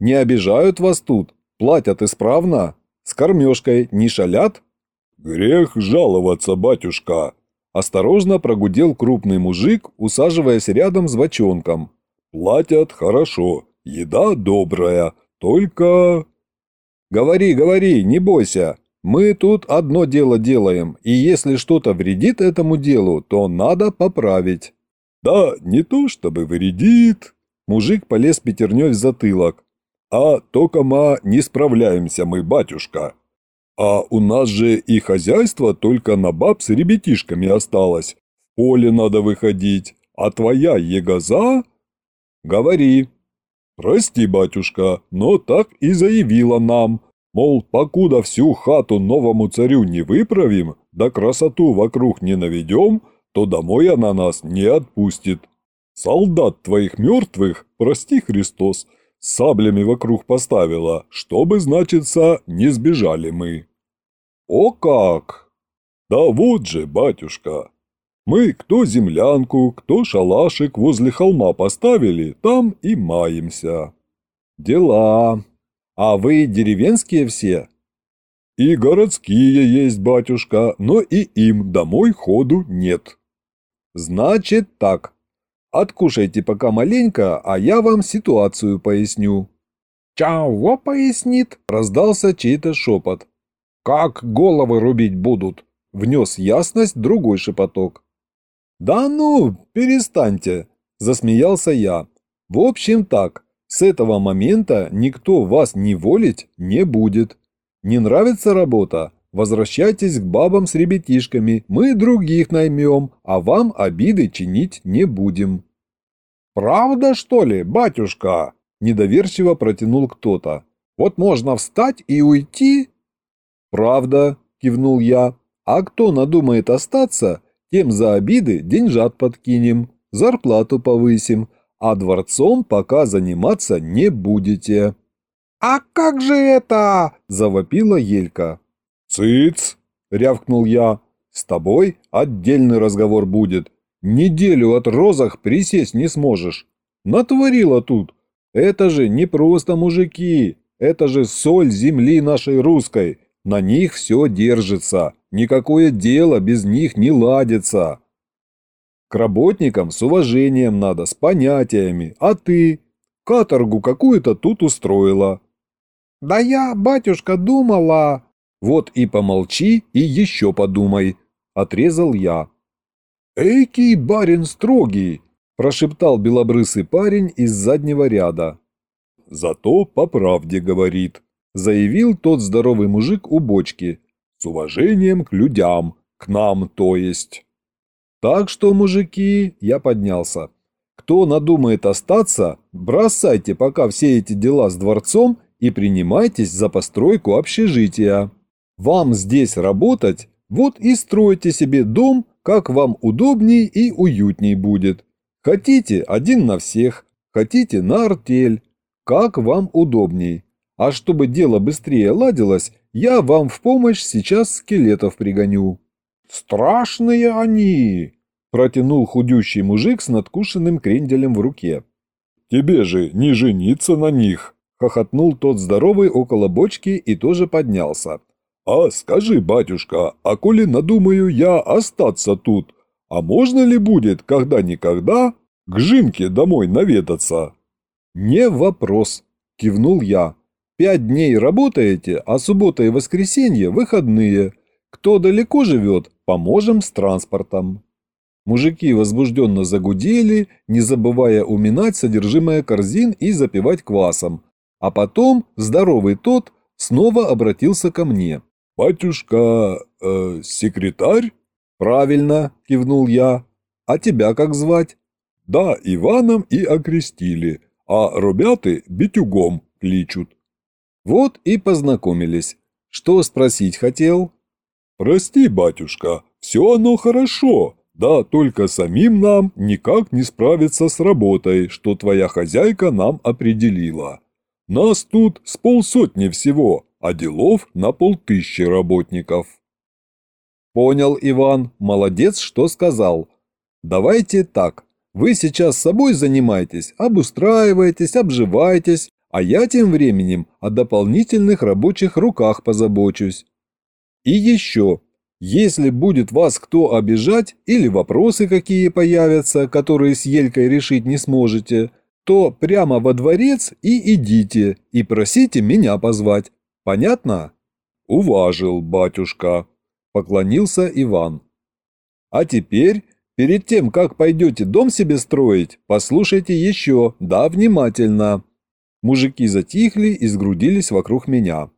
«Не обижают вас тут? Платят исправно? С кормежкой не шалят?»
«Грех жаловаться, батюшка», –
осторожно прогудел крупный мужик, усаживаясь рядом с бочонком.
«Платят хорошо, еда добрая, только...»
«Говори, говори, не бойся», мы тут одно дело делаем, и если что-то вредит этому делу, то надо поправить».
«Да, не то чтобы вредит».
Мужик полез пятерней в затылок.
«А токома не справляемся мы, батюшка. А у нас же и хозяйство только на баб с ребятишками осталось. В поле надо выходить, а твоя егоза...»
«Говори».
«Прости, батюшка, но так и заявила нам, Мол, покуда всю хату новому царю не выправим, да красоту вокруг не наведем, то домой она нас не отпустит. Солдат твоих мертвых, прости Христос, саблями вокруг поставила, чтобы, значится, не сбежали мы.
О как!
Да вот же, батюшка. Мы кто землянку, кто шалашик возле холма поставили, там и маемся.
Дела. А вы деревенские все?
И городские есть, батюшка, но и им домой ходу нет.
Значит так. Откушайте пока маленько, а я вам ситуацию поясню.
«Чего пояснит?» – раздался чей-то шепот.
«Как головы рубить будут?» – внес ясность другой шепоток. «Да ну, перестаньте!» – засмеялся я. «В общем так, с этого момента никто вас не волить не будет. Не нравится работа? Возвращайтесь к бабам с ребятишками, мы других наймем, а вам обиды чинить не будем».
«Правда, что ли, батюшка?» – недоверчиво протянул кто-то. «Вот можно встать и уйти?»
«Правда», – кивнул я. «А кто надумает остаться, тем за обиды деньжат подкинем, зарплату повысим, а дворцом пока заниматься не будете».
«А как же это?»
– завопила Елька.
«Цыц!» – рявкнул я. «С тобой отдельный разговор будет. Неделю от розах присесть не сможешь. Натворила тут. Это же не просто мужики.
Это же соль земли нашей русской. На них все держится. Никакое дело без них не ладится. К работникам с уважением надо, с понятиями. А ты? Каторгу какую-то тут устроила.
Да я, батюшка, думала...
Вот и помолчи, и еще подумай. Отрезал я. «Эйкий барин строгий!» – прошептал белобрысый парень из заднего ряда. «Зато по правде говорит», – заявил тот здоровый мужик у бочки. «С уважением к людям, к нам, то есть». Так что, мужики, я поднялся. Кто надумает остаться, бросайте пока все эти дела с дворцом и принимайтесь за постройку общежития. Вам здесь работать, вот и стройте себе дом, как вам удобней и уютней будет. Хотите один на всех, хотите на артель, как вам удобней. А чтобы дело быстрее ладилось, я вам в помощь сейчас скелетов пригоню. Страшные они! Протянул худющий мужик с надкушенным кренделем в руке. «Тебе же не жениться на них!» Хохотнул тот здоровый около бочки и тоже поднялся. «А скажи, батюшка, а коли надумаю я остаться тут, а можно ли будет когда-никогда к Жинке домой наведаться?» «Не вопрос», – кивнул я. «Пять дней работаете, а суббота и воскресенье – выходные. Кто далеко живет, поможем с транспортом». Мужики возбужденно загудели, не забывая уминать содержимое корзин и запивать квасом. А потом здоровый тот снова обратился ко мне. «Батюшка, э, секретарь?» «Правильно», – кивнул я. «А тебя как звать?» «Да, Иваном и окрестили, а ребята Битюгом кличут». Вот и познакомились. Что спросить хотел? «Прости, батюшка, все оно хорошо, да, только самим нам никак не справиться с работой, что твоя хозяйка нам определила. Нас тут с полсотни всего, а делов на полтыщи работников. Понял, Иван, молодец, что сказал. Давайте так, вы сейчас собой занимаетесь, обустраиваетесь, обживаетесь, а я тем временем о дополнительных рабочих руках позабочусь. И еще, если будет вас кто обижать или вопросы какие появятся, которые с Елькой решить не сможете, то прямо во дворец и идите, и просите меня позвать. Понятно? Уважил, батюшка, поклонился Иван. А теперь, перед тем, как пойдете дом себе строить, послушайте еще, да, внимательно. Мужики затихли и сгрудились вокруг меня.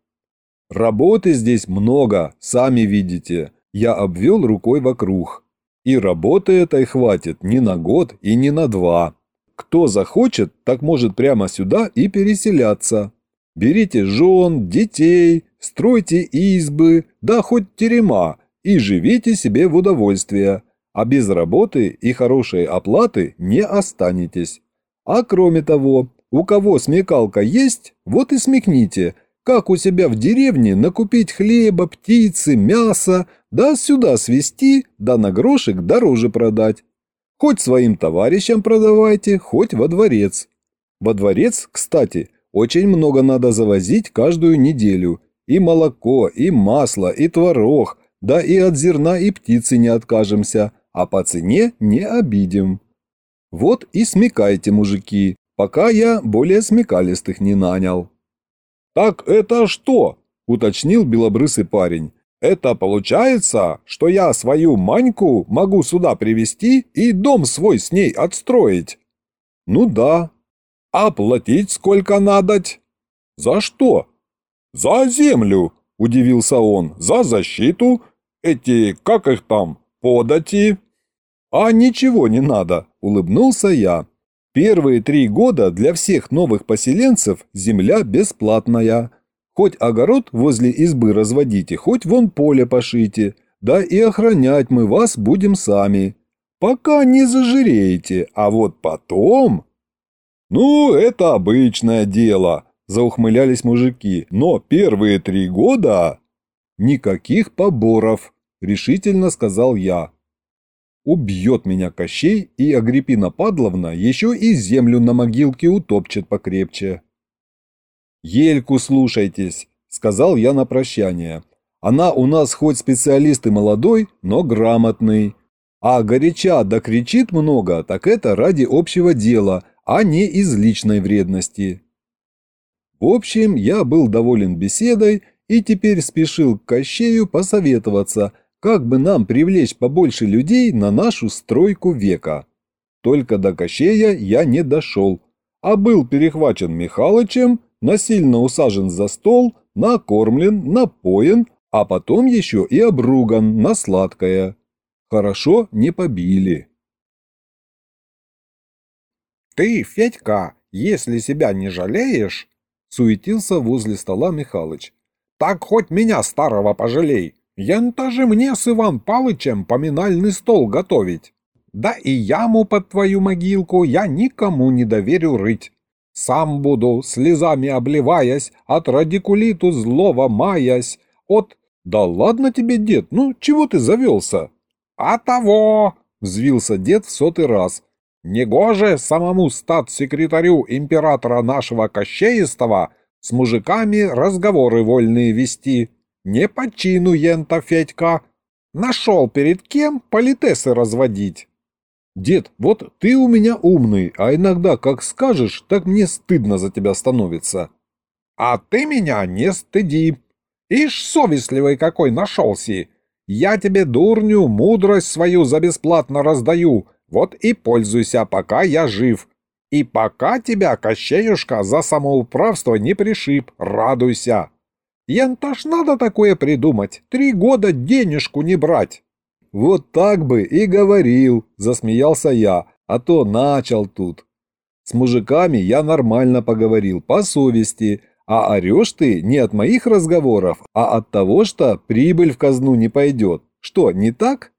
Работы здесь много, сами видите. Я обвел рукой вокруг. И работы этой хватит не на год и не на два. Кто захочет, так может прямо сюда и переселяться. Берите жен, детей, стройте избы, да хоть терема, и живите себе в удовольствие. А без работы и хорошей оплаты не останетесь. А кроме того, у кого смекалка есть, вот и смекните – как у себя в деревне накупить хлеба, птицы, мяса, да сюда свести, да на грошек дороже продать. Хоть своим товарищам продавайте, хоть во дворец. Во дворец, кстати, очень много надо завозить каждую неделю. И молоко, и масло, и творог, да и от зерна и птицы не откажемся, а по цене не обидим. Вот и смекайте, мужики, пока я более смекалистых не нанял. «Так это что?» – уточнил белобрысый парень. «Это получается, что я свою Маньку могу сюда привести и дом свой с ней отстроить?» «Ну да». «А платить сколько надоть?» «За что?» «За землю», – удивился он. «За защиту? Эти, как их там, подати?» «А ничего не надо», – улыбнулся я. Первые три года для всех новых поселенцев земля бесплатная. Хоть огород возле избы разводите, хоть вон поле пошите, да и охранять мы вас будем сами. Пока не зажиреете, а вот потом... Ну, это обычное дело, заухмылялись мужики, но первые три года... Никаких поборов, решительно сказал я. Убьет меня Кощей, и Агриппина Падловна еще и землю на могилке утопчет покрепче. Ельку слушайтесь, сказал я на прощание. Она у нас хоть специалист и молодой, но грамотный. А горяча да кричит много, так это ради общего дела, а не из личной вредности. В общем, я был доволен беседой и теперь спешил к Кощею посоветоваться, как бы нам привлечь побольше людей на нашу стройку века. Только до Кощея я не дошел, а был перехвачен Михалычем, насильно усажен за стол, накормлен, напоен, а потом еще и обруган на сладкое. Хорошо не побили.
«Ты, Федька, если себя не жалеешь, суетился возле стола Михалыч. «Так хоть меня, старого, пожалей! Ян-то мне с Иван Палычем поминальный стол готовить! Да и яму под твою могилку я никому не доверю рыть! Сам буду, слезами обливаясь, от радикулиту злого маясь, от... Да ладно тебе, дед, ну чего ты завелся?» «А того!» — взвился дед в сотый раз. Негоже самому стат-секретарю императора нашего Кощеистого с мужиками разговоры вольные вести. Не по чину ента Федька. Нашел перед кем политесы разводить.
Дед, вот ты у меня умный, а иногда как скажешь, так мне стыдно за тебя становится.
А ты меня не стыди. Ишь, совестливый какой нашелся. Я тебе, дурню, мудрость свою за бесплатно раздаю, вот и пользуйся, пока я жив. И пока тебя, Кощеюшка, за самоуправство не пришиб, радуйся. Янта ж надо такое придумать, три года денежку не брать.
Вот так бы и говорил, засмеялся я, а то начал тут. С мужиками я нормально поговорил, по совести, а орешь ты не от моих разговоров, а от того, что прибыль в казну не пойдет. Что, не так?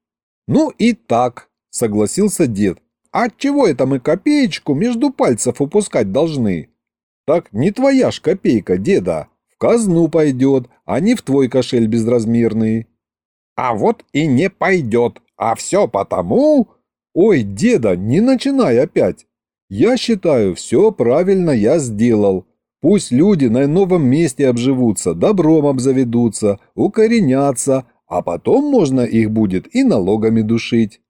Ну и так, — согласился дед. «А чего это мы копеечку между пальцев упускать должны?»
«Так не твоя ж копейка, деда. Казну пойдет, а не в твой кошель безразмерный».
«А вот и не пойдет. А все потому...»
«Ой, деда, не начинай опять. Я считаю, все правильно я сделал. Пусть люди на новом месте обживутся, добром обзаведутся, укоренятся, а потом можно их будет и налогами душить».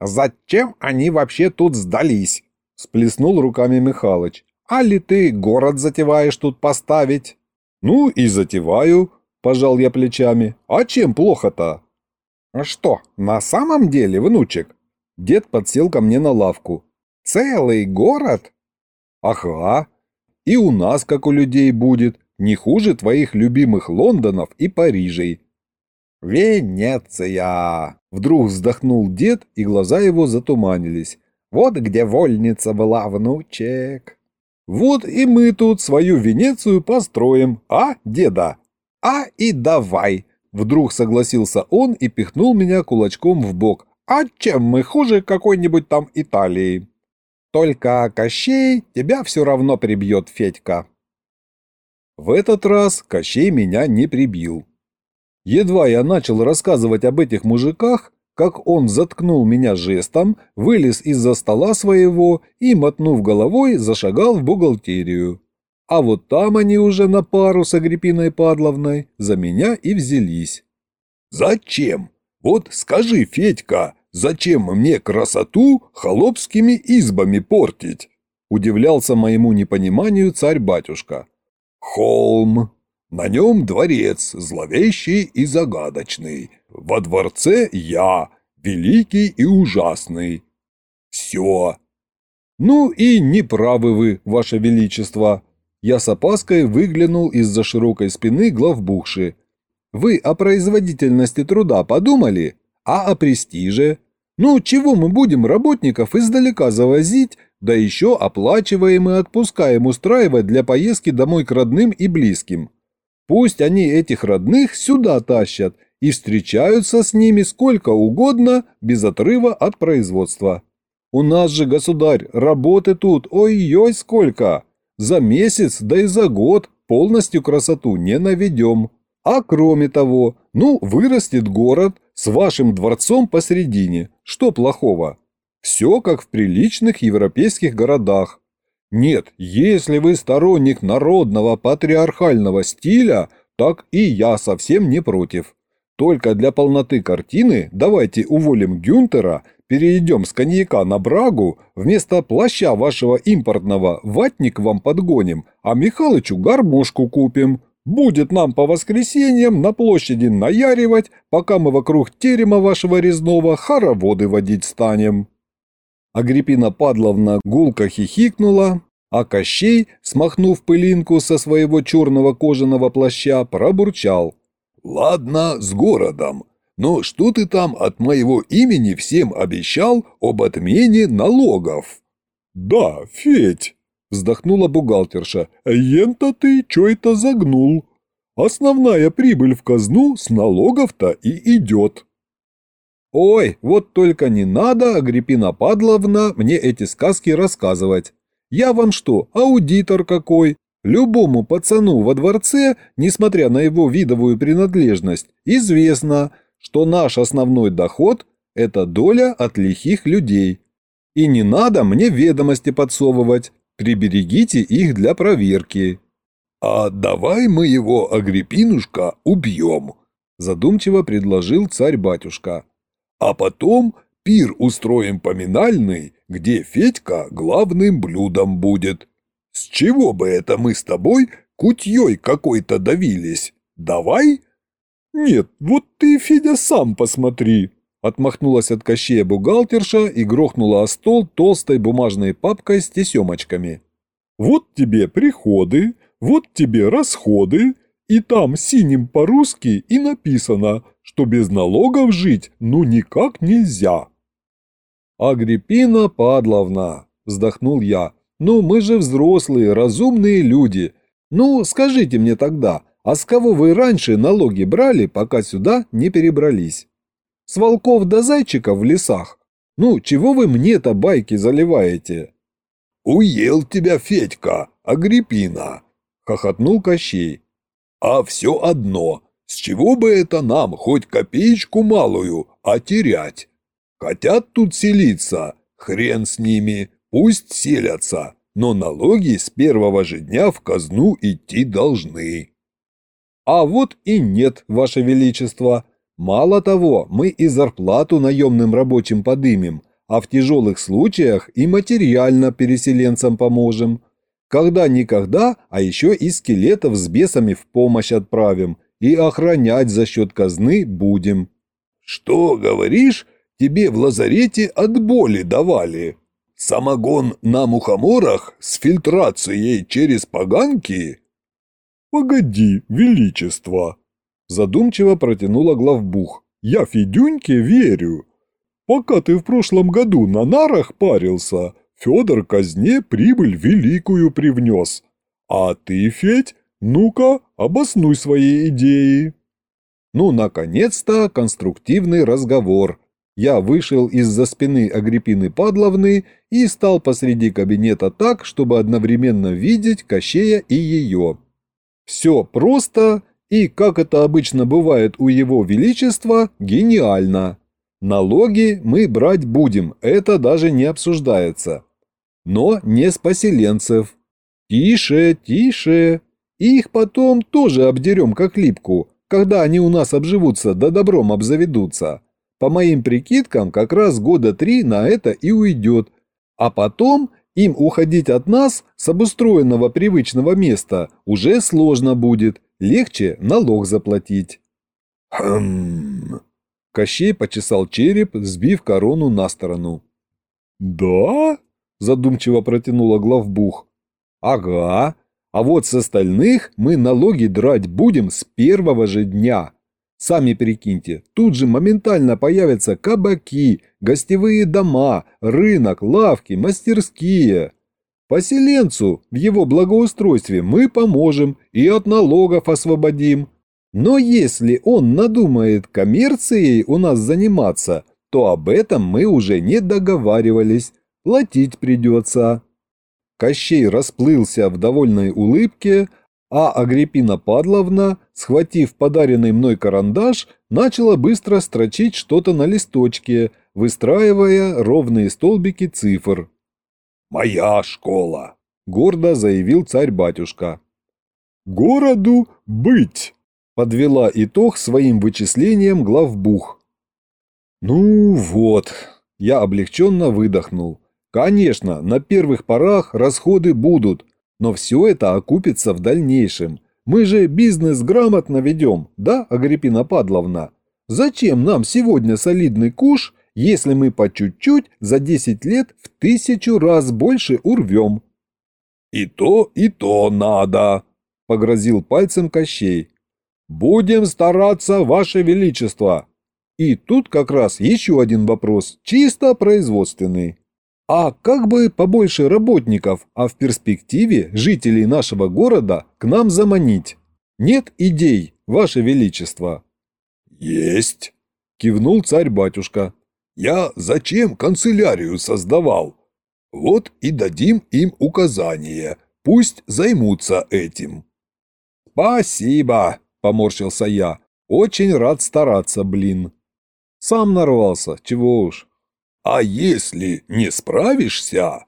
«Зачем они вообще тут сдались?» – сплеснул руками Михалыч. «А ли ты город затеваешь тут поставить?»
«Ну и затеваю», – пожал я плечами. «А чем плохо-то?»
«А «Что, на самом деле, внучек?»
Дед подсел ко мне на лавку.
«Целый город?»
«Ага. И у нас, как у людей, будет. Не хуже твоих любимых Лондонов и Парижей».
«Венеция!»
Вдруг вздохнул дед, и глаза его затуманились.
«Вот где вольница была, внучек!»
«Вот и мы тут свою Венецию построим, а, деда?»
«А и давай!»
Вдруг согласился он и пихнул меня кулачком в бок.
«А чем мы хуже какой-нибудь там Италии?» «Только Кощей тебя все равно прибьет, Федька!»
В этот раз Кощей меня не прибил. Едва я начал рассказывать об этих мужиках, как он заткнул меня жестом, вылез из-за стола своего и, мотнув головой, зашагал в бухгалтерию. А вот там они уже на пару с Агриппиной Падловной за меня и взялись.
«Зачем? Вот скажи, Федька, зачем мне красоту холопскими избами портить?»
Удивлялся моему непониманию царь-батюшка.
«Холм, на нем дворец, зловещий и загадочный. Во дворце я, великий и ужасный. Все.
Ну и не правы вы, ваше величество. Я с опаской выглянул из-за широкой спины главбухши. Вы о производительности труда подумали? А о престиже? Ну, чего мы будем работников издалека завозить, да еще оплачиваем и отпускаем устраивать для поездки домой к родным и близким? Пусть они этих родных сюда тащат и встречаются с ними сколько угодно, без отрыва от производства. У нас же, государь, работы тут ой-ой сколько. За месяц, да и за год полностью красоту не наведем. А кроме того, ну, вырастет город с вашим дворцом посередине. Что плохого? Все как в приличных европейских городах. Нет, если вы сторонник народного патриархального стиля, так и я совсем не против. Только для полноты картины давайте уволим Гюнтера, перейдем с коньяка на брагу, вместо плаща вашего импортного ватник вам подгоним, а Михалычу гармошку купим. Будет нам по воскресеньям на площади наяривать, пока мы вокруг терема вашего резного хороводы водить станем». Агриппина Падловна гулко хихикнула, а Кощей, смахнув пылинку со своего черного кожаного плаща, пробурчал.
«Ладно, с городом. Но что ты там от моего имени всем обещал об отмене налогов?»
«Да, Федь», – вздохнула бухгалтерша, – «ента ты чё это загнул? Основная прибыль в казну с налогов-то и идет». «Ой, вот только не надо, Агриппина Падловна, мне эти сказки рассказывать. Я вам что, аудитор какой? Любому пацану во дворце, несмотря на его видовую принадлежность, известно, что наш основной доход – это доля от лихих людей. И не надо мне ведомости подсовывать, приберегите их для проверки».
«А давай мы его, Агриппинушка, убьем», – задумчиво предложил царь-батюшка. «А потом пир устроим поминальный, где Федька главным блюдом будет. С чего бы это мы с тобой кутьей какой-то давились? Давай?»
«Нет, вот ты, Федя, сам посмотри!» Отмахнулась от кощея бухгалтерша и грохнула о стол толстой бумажной папкой с тесемочками. «Вот тебе приходы, вот тебе расходы, и там синим по-русски и написано, что без налогов жить ну никак нельзя». «Агриппина Падловна», – вздохнул я, – «ну мы же взрослые, разумные люди. Ну, скажите мне тогда, а с кого вы раньше налоги брали, пока сюда не перебрались? С волков до зайчиков в лесах? Ну, чего вы мне-то байки заливаете?»
«Уел тебя Федька, Агриппина», – хохотнул Кощей. «А все одно, с чего бы это нам хоть копеечку малую, а терять?» Хотят тут селиться, хрен с ними, пусть селятся, но налоги с первого же дня в казну идти должны.
А вот и нет, Ваше Величество. Мало того, мы и зарплату наемным рабочим подымем, а в тяжелых случаях и материально переселенцам поможем. Когда-никогда, а еще и скелетов с бесами в помощь отправим и охранять за счет казны будем.
Что говоришь? тебе в лазарете от боли давали. Самогон на мухоморах с фильтрацией через поганки?»
«Погоди, величество!» Задумчиво протянула главбух. «Я Федюньке верю. Пока ты в прошлом году на нарах парился, Федор казне прибыль великую привнес. А ты, Федь, ну-ка, обоснуй свои идеи». Ну, наконец-то конструктивный разговор, я вышел из-за спины Агриппины Падловны и стал посреди кабинета так, чтобы одновременно видеть Кощея и ее. Все просто и, как это обычно бывает у его величества, гениально. Налоги мы брать будем, это даже не обсуждается. Но не с поселенцев. Тише, тише. Их потом тоже обдерем как липку, когда они у нас обживутся да добром обзаведутся. По моим прикидкам, как раз года три на это и уйдет. А потом им уходить от нас с обустроенного привычного места уже сложно будет, легче налог заплатить.
Хм.
Кощей почесал череп, сбив корону на сторону. «Да?» – задумчиво протянула главбух. «Ага. А вот с остальных мы налоги драть будем с первого же дня. Сами перекиньте, тут же моментально появятся кабаки, гостевые дома, рынок, лавки, мастерские. Поселенцу в его благоустройстве мы поможем и от налогов освободим. Но если он надумает коммерцией у нас заниматься, то об этом мы уже не договаривались, платить придется. Кощей расплылся в довольной улыбке, а Агриппина Падловна, схватив подаренный мной карандаш, начала быстро строчить что-то на листочке, выстраивая ровные столбики цифр.
«Моя школа!
гордо заявил царь-батюшка.
«Городу быть!»
– подвела итог своим вычислениям главбух. «Ну вот», – я облегченно выдохнул. «Конечно, на первых порах расходы будут, но все это окупится в дальнейшем. Мы же бизнес грамотно ведем, да, Агриппина Падловна? Зачем нам сегодня солидный куш, если мы по чуть-чуть за 10 лет в тысячу раз больше урвем?»
«И то, и то надо», – погрозил пальцем Кощей.
«Будем стараться, Ваше Величество!» И тут как раз еще один вопрос, чисто производственный. А как бы побольше работников, а в перспективе жителей нашего города к нам заманить? Нет идей, Ваше Величество?»
«Есть», –
кивнул царь-батюшка.
«Я зачем канцелярию создавал? Вот и дадим им указание, пусть займутся этим».
«Спасибо», – поморщился я. «Очень рад стараться, блин». Сам нарвался, чего уж.
А если не справишься,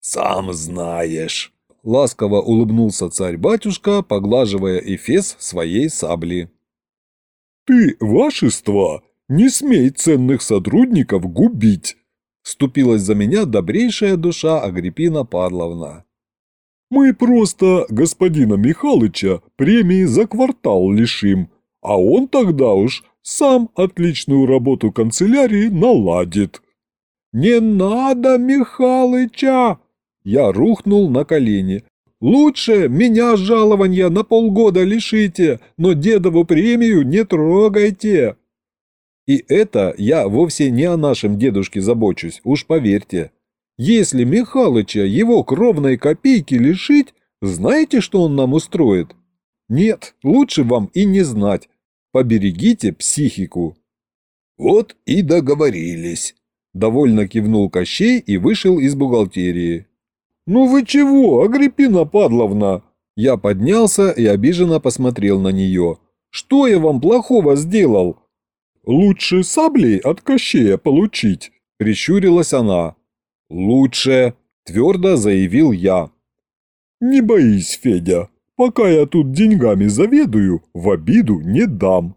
сам знаешь.
Ласково улыбнулся царь-батюшка, поглаживая эфес своей сабли.
«Ты, вашество, не смей ценных сотрудников губить!»
Вступилась за меня добрейшая душа Агриппина Павловна.
«Мы просто господина Михалыча премии за квартал лишим, а он тогда уж сам отличную работу канцелярии наладит».
«Не надо Михалыча!» Я рухнул на колени. «Лучше меня жалования на полгода лишите, но дедову премию не трогайте!» И это я вовсе не о нашем дедушке забочусь, уж поверьте. Если Михалыча его кровной копейки лишить, знаете, что он нам устроит? Нет, лучше вам и не знать. Поберегите психику.
Вот и договорились.
Довольно кивнул Кощей и вышел из бухгалтерии. «Ну вы чего, Агриппина Падловна?» Я поднялся и обиженно посмотрел на нее. «Что я вам плохого сделал?»
«Лучше саблей от Кощея получить», – прищурилась она.
«Лучше», – твердо заявил я.
«Не боись, Федя, пока я тут деньгами заведую, в обиду не дам.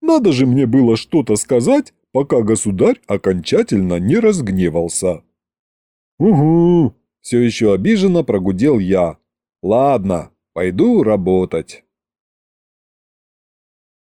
Надо же мне было что-то сказать, пока государь окончательно не разгневался.
«Угу», – все еще обиженно прогудел я. «Ладно, пойду работать».